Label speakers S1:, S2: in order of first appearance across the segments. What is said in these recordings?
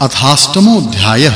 S1: अथाष्टमो अध्याय।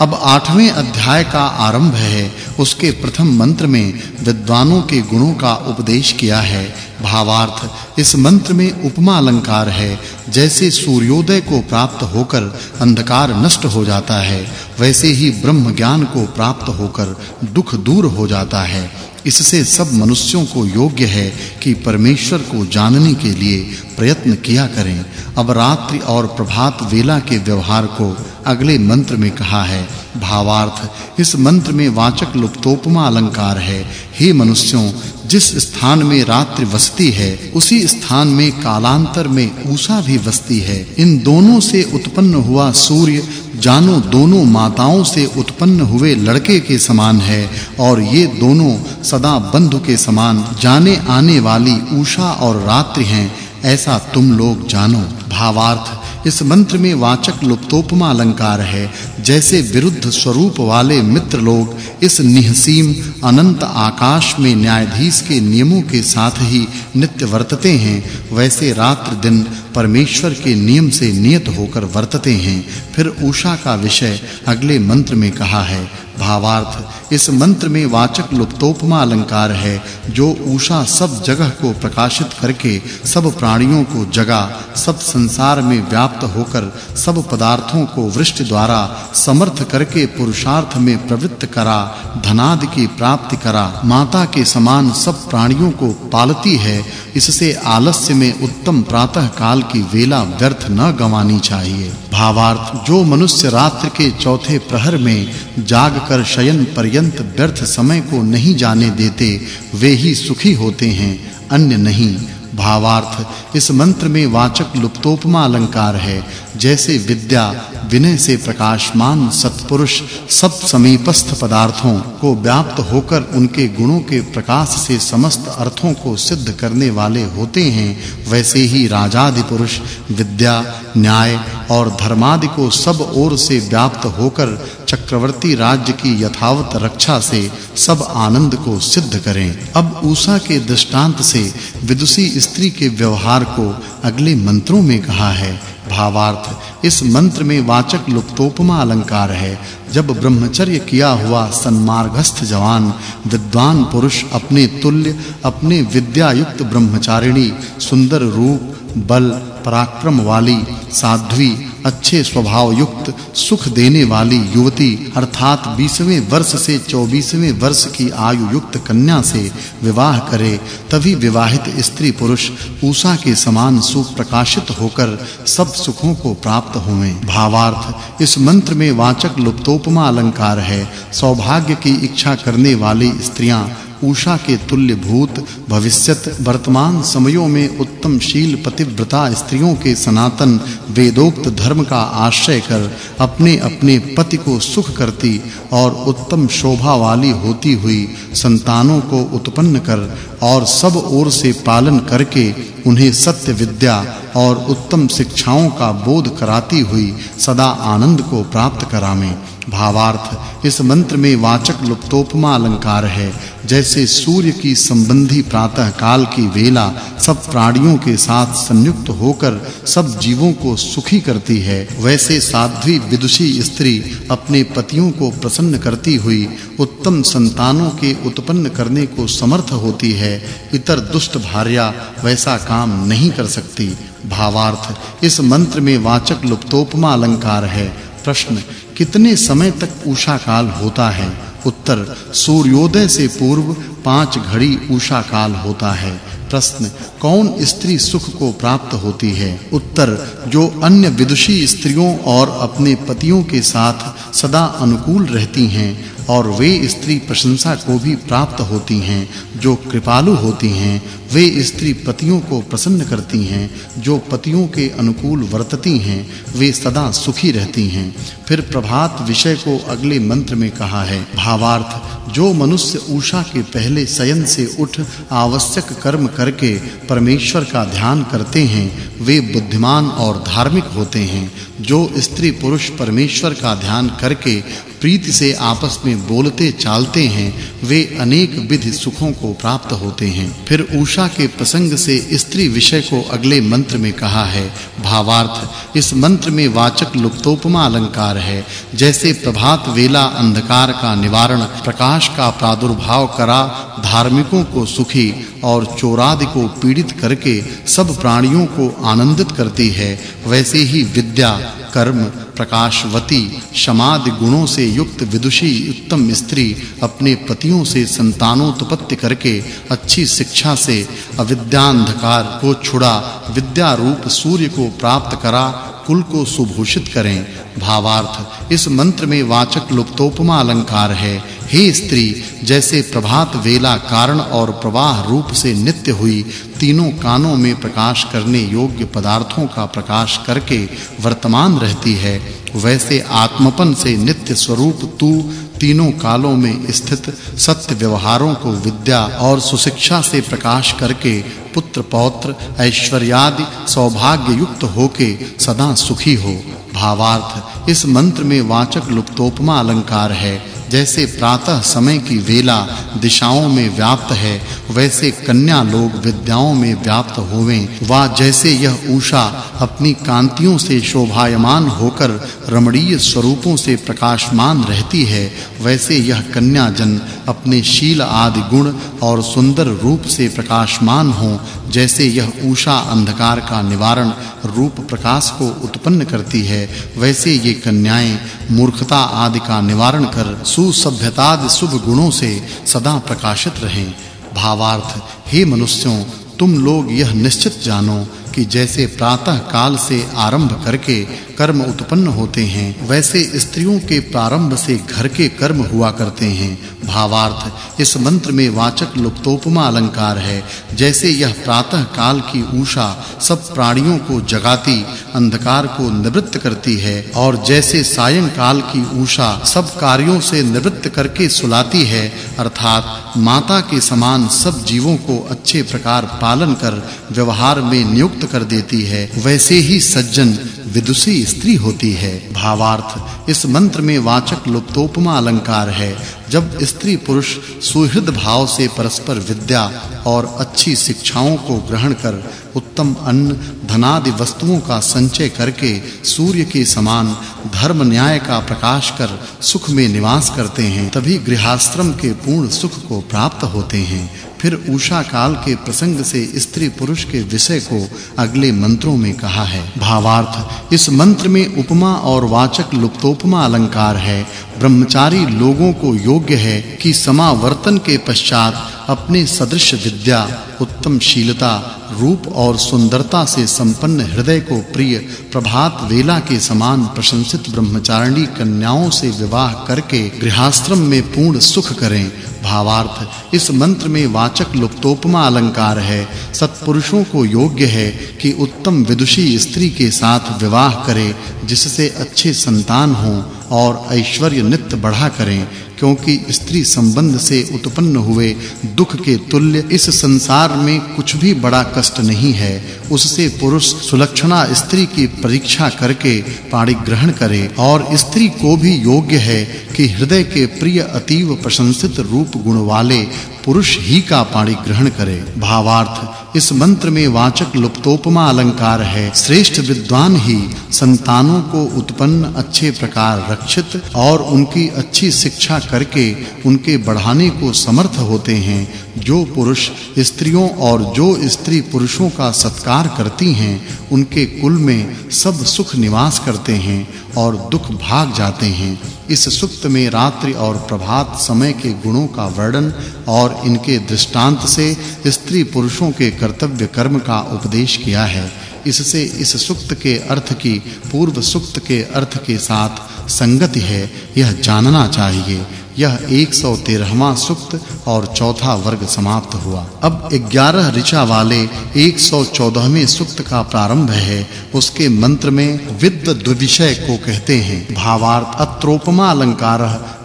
S1: अब आठवें अध्याय का आरंभ है। उसके प्रथम मंत्र में विद्वानों के गुणों का उपदेश किया है। भावार्थ, इस मंत्र में उपमा अलंकार है। जैसे सूर्योदय को प्राप्त होकर अंधकार नष्ट हो जाता है, वैसे ही ब्रह्म ज्ञान को प्राप्त होकर दुख दूर हो जाता है। इससे सब मनुष्यों को योग्य है कि परमेश्वर को जानने के लिए प्रयत्न किया करें। अब रात्रि और प्रभात वेला के व्यवहार को अगले मंत्र में कहा है, भावार्थ, इस मंत्र में वाचक् लुप्तोपमा अलंकार है। हे मनुष्यों जिस स्थान में रात्रि वसती है, उसी स्थान में कालांतर में उषा भी वसती है। इन दोनों से उत्पन्न हुआ सूर्य जानो दोनों माताओं से उत्पन्न हुए लड़के के समान है और ये दोनों सदा बंधु के समान जाने आने वाली उषा और रात्रि हैं। ऐसा तुम लोग जानो, भावार्थ। इस मंत्र में वाचक् लुप्तोपमा अलंकार है, जैसे विरुद्ध स्वरूप वाले मित्र लोग इस निहसीम अनंत आकाश में न्यायाधीश के नियमों के साथ ही नित्य वर्तते हैं, वैसे रात्रि दिन परमेश्वर के नियम से नियत होकर वर्तते हैं। फिर उषा का विषय अगले मंत्र में कहा है। भावार्थ, इस मंत्र में वाचक् लुप्तोपमा अलंकार है, जो उषा सब जगह को प्रकाशित करके सब प्राणियों को जगा, सब संसार में व्याप्त होकर सब पदार्थों को वृष्टि द्वारा समर्थ करके पुरुषार्थ में प्रवृत्त करा, धनादि की प्राप्ति करा। माता के समान सब प्राणियों को पालती है, इससे आलस्य में उत्तम प्रातः काल की वेला व्यर्थ न गंवानी चाहिए। भावार्थ, जो मनुष्य रात्रि के चौथे प्रहर में जागकर शयन पर्यंत व्यर्थ समय को नहीं जाने देते, वे ही सुखी होते हैं, अन्य नहीं। भावार्थ। इस मंत्र में वाचक् लुप्तोपमा अलंकार है। जैसे विद्या, विनय से प्रकाशमान सत्पुरुष सब समीपस्थ पदार्थों को व्याप्त होकर उनके गुणों के प्रकाश से समस्त अर्थों को सिद्ध करने वाले होते हैं, वैसे ही राजादि पुरुष, विद्या, न्याय और धर्मादि को सब ओर से व्याप्त होकर चक्रवर्ती राज्य की यथावत रक्षा से सब आनंद को सिद्ध करें। अब उषा के दृष्टांत से विदुषी स्त्री के व्यवहार को अगले मंत्रों में कहा है। भावार्थ, इस मंत्र में वाचक् लुप्तोपमा अलंकार है। जब ब्रह्मचर्य किया हुआ सन्मार्गस्थ जवान, विद्वान पुरुष अपने तुल्य, अपने विद्या युक्त ब्रह्मचारिणी, सुंदर रूप, बल, पराक्रम वाली, साध्वी अच्छे स्वभाव युक्त सुख देने वाली युवती, अर्थात 20वें वर्ष से 24वें वर्ष की आयु युक्त कन्या से विवाह करे, तभी विवाहित स्त्री पुरुष उषा के समान सुप्रकाशित होकर सब सुखों को प्राप्त होवें। भावार्थ, इस मंत्र में वाचक् लुप्तोपमा अलंकार है। सौभाग्य की इच्छा करने वाली स्त्रियाँ उषा के तुल्य भूत भविष्यत वर्तमान समयों में उत्तमशील पतिव्रता स्त्रियों के सनातन वेदोक्त धर्म का आश्रय कर अपने अपने पति को सुख करती और उत्तम शोभा वाली होती हुई संतानों को उत्पन्न कर और सब ओर से पालन करके उन्हें सत्य विद्या और उत्तम शिक्षाओं का बोध कराती हुई सदा आनंद को प्राप्त करावें भावार्थ, इस मंत्र में वाचक् लुप्तोपमा अलंकार है। जैसे सूर्य की संबंधी प्रातः काल की वेला सब प्राणियों के साथ संयुक्त होकर सब जीवों को सुखी करती है, वैसे साध्वी विदुषी स्त्री अपने पतियों को प्रसन्न करती हुई उत्तम संतानों के उत्पन्न करने को समर्थ होती है। इतर दुष्ट भार्या वैसा काम नहीं कर सकती। भावार्थ, इस मंत्र में वाचक् लुप्तोपमा अलंकार है। प्रश्न, कितने समय तक उषा काल होता है? उत्तर, सूर्योदय से पूर्व पाँच घड़ी उषा काल होता है। प्रश्न, कौन स्त्री सुख को प्राप्त होती है? उत्तर, जो अन्य विदुषी स्त्रियों और अपने पतियों के साथ सदा अनुकूल रहती हैं और वे स्त्री प्रशंसा को भी प्राप्त होती हैं जो कृपालु होती हैं वे स्त्री पतियों को प्रसन्न करती हैं, जो पतियों के अनुकूल वर्तती हैं, वे सदा सुखी रहती हैं। फिर प्रभात विषय को अगले मंत्र में कहा है, भावार्थ, जो मनुष्य उषा के पहले शयन से उठ आवश्यक कर्म करके परमेश्वर का ध्यान करते हैं, वे बुद्धिमान और धार्मिक होते हैं। जो स्त्री पुरुष परमेश्वर का ध्यान करके प्रीति से आपस में बोलते चालते हैं, वे अनेक विधि सुखों को प्राप्त होते हैं। फिर उषा उषा के प्रसंग से स्त्री विषय को अगले मंत्र में कहा है। भावार्थ, इस मंत्र में वाचक् लुप्तोपमा अलंकार है। जैसे प्रभात वेला अंधकार का निवारण, प्रकाश का प्रादुर्भाव करा, धार्मिकों को सुखी और चोरादि को पीड़ित करके सब प्राणियों को आनंदित करती है, वैसे ही विद्या कर्म, प्रकाशवती, समाधि गुणों से युक्त विदुषी, उत्तम स्त्री अपने पतियों से संतानोत्पत्ति करके अच्छी शिक्षा से अविद्या अंधकार को छुड़ा विद्या रूप सूर्य को प्राप्त करा, कुल को सुभूषित करें। भावार्थ, इस मंत्र में वाचक् लुप्तोपमा अलंकार है। हे स्त्री, जैसे प्रभात वेला कारण और प्रवाह रूप से नित्य हुई, तीनों कानों में प्रकाश करने योग्य पदार्थों का प्रकाश करके वर्तमान रहती है, वैसे आत्मपन से नित्य स्वरूप तू तीनों कालों में स्थित सत्य व्यवहारों को विद्या और सुशिक्षा से प्रकाश करके पुत्र, पौत्र, ऐश्वर्यादि सौभाग्य युक्त होके सदा सुखी हो। भावार्थ, इस मंत्र में वाचक् लुप्तोपमा अलंकार है। जैसे प्रातः समय की वेला दिशाओं में व्याप्त है, वैसे कन्या लोग विद्याओं में व्याप्त होवें। वा जैसे यह उषा अपनी कांतियों से शोभायमान होकर रमणीय स्वरूपों से प्रकाशमान रहती है, वैसे यह कन्या जन अपने शील आदि गुण और सुंदर रूप से प्रकाशमान हो, जैसे यह उषा अंधकार का निवारण रूप प्रकाश को उत्पन्न करती है, वैसे ये कन्याएँ मूर्खता आदि का निवारण कर सुसभ्यतादि शुभ गुणों से सदा प्रकाशित रहें। भावार्थ, हे मनुष्यों, तुम लोग यह निश्चित जानो कि जैसे प्रातः काल से आरंभ करके कर्म उत्पन्न होते हैं, वैसे स्त्रियों के प्रारंभ से घर के कर्म हुआ करते हैं। भावार्थ। इस मंत्र में वाचक् लुप्तोपमा अलंकार है। जैसे यह प्रातः काल की उषा सब प्राणियों को जगाती, अंधकार को निवृत्त करती है, और जैसे सायं काल की उषा सब कार्यों से निवृत्त करके सुलाती है, अर्थात माता के समान सब जीवों को अच्छे प्रकार पालन कर व्यवहार में नियुक्त कर देती है, वैसे ही सज्जन, विदुषी स्त्री होती है। भावार्थ। इस मंत्र में वाचक् लुप्तोपमा अलंकार है। जब स्त्री पुरुष सुहृद भाव से परस्पर विद्या और अच्छी शिक्षाओं को ग्रहण कर उत्तम अन्न, धनादि वस्तुओं का संचय करके सूर्य के समान धर्म न्याय का प्रकाश कर सुख में निवास करते हैं, तभी गृहस्थ्रम के पूर्ण सुख को प्राप्त होते हैं। फिर उषा काल के प्रसंग से स्त्री पुरुष के विषय को अगले मंत्रों में कहा है। भावार्थ, इस मंत्र में उपमा और वाचक लुप्तोपमा अलंकार है। ब्रह्मचारी लोगों को योग्य है कि समावर्तन के पश्चात अपने सदृश विद्या उत्तम शीलता रूप और सुंदरता से संपन्न हृदय को प्रिय प्रभात वेला के समान प्रशंसित ब्रह्मचारिणी कन्याओं से विवाह करके गृहस्थ्रम में पूर्ण सुख करें। भावार्थ, इस मंत्र में वाचक् लुप्तोपमा अलंकार है। सत्पुरुषों को योग्य है कि उत्तम विदुषी स्त्री के साथ विवाह करें, जिससे अच्छे संतान हों और ऐश्वर्य नित्य बढ़ा करें। क्योंकि स्त्री संबंध से उत्पन्न हुए दुख के तुल्य इस संसार में कुछ भी बड़ा कष्ट नहीं है। उससे पुरुष सुलक्षणा स्त्री की परीक्षा करके पाणिग्रहण करे और स्त्री को भी योग्य है कि हृदय के प्रिय, अतीव, प्रशंसित रूप गुण वाले पुरुष ही का पाणी ग्रहण करे। भावार्थ, इस मंत्र में वाचक् लुप्तोपमा अलंकार है। श्रेष्ठ विद्वान ही संतानों को उत्पन्न अच्छे प्रकार रक्षित और उनकी अच्छी शिक्षा करके उनके बढ़ाने को समर्थ होते हैं। जो पुरुष स्त्रियों और जो स्त्री पुरुषों का सत्कार करती हैं, उनके कुल में सब सुख निवास करते हैं और दुख भाग जाते हैं। इस सुक्त में रात्रि और प्रभात समय के गुणों का वर्णन और इनके दृष्टांत से स्त्री पुरुषों के कर्तव्य कर्म का उपदेश किया है। इससे इस सुक्त के अर्थ की, पूर्व सुक्त के अर्थ के साथ संगति है। यह जानना चाहिए। यह 113वां सुक्त और चौथा वर्ग समाप्त हुआ। अब 11 ऋचा वाले 114वें सुक्त का प्रारंभ है। उसके मंत्र में विद्व द्विविषय को कहते हैं। भावार्थ अत्रोपमा अलंकार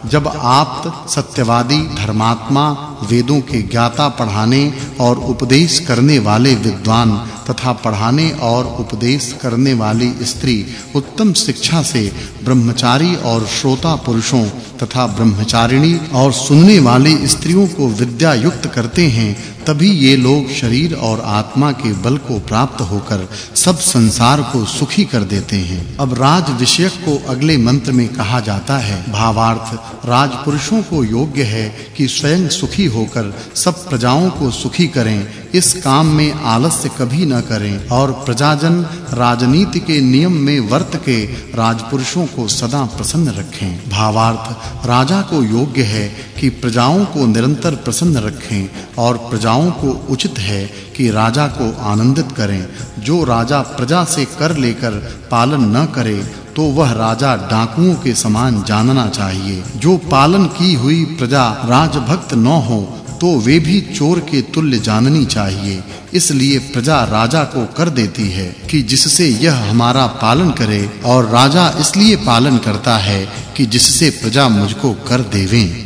S1: जब आप सत्यवादी धर्मात्मा वेदों के ज्ञाता पढ़ाने और उपदेश करने वाले विद्वान तथा पढ़ाने और उपदेश करने वाली स्त्री उत्तम शिक्षा से ब्रह्मचारी और श्रोता पुरुषों तथा ब्रह्मचारिणी और सुनने वाली स्त्रियों को विद्या युक्त करते हैं तभी ये लोग शरीर और आत्मा के बल को प्राप्त होकर सब संसार को सुखी कर देते हैं। अब राज विषयक को अगले मंत्र में कहा जाता है, भावार्थ, राजपुरुषों को योग्य है कि स्वयं सुखी होकर सब प्रजाओं को सुखी करें, इस काम में आलस्य कभी न करें और प्रजाजन राजनीति के नियम में वर्त के राजपुरुषों को सदा प्रसन्न रखें। भावार्थ, राजा को योग्य है कि प्रजाओं को निरंतर प्रसन्न रखें और प्रजाओं को उचित है कि राजा को आनंदित करें। जो राजा प्रजा से कर लेकर पालन न करे तो वह राजा डाकुओं के समान जानना चाहिए। जो पालन की हुई प्रजा राजभक्त न हो तो वे भी चोर के तुल्य जाननी चाहिए। इसलिए प्रजा राजा को कर देती है कि जिससे यह हमारा पालन करे और राजा इसलिए पालन करता है कि जिससे प्रजा मुझको कर देवें।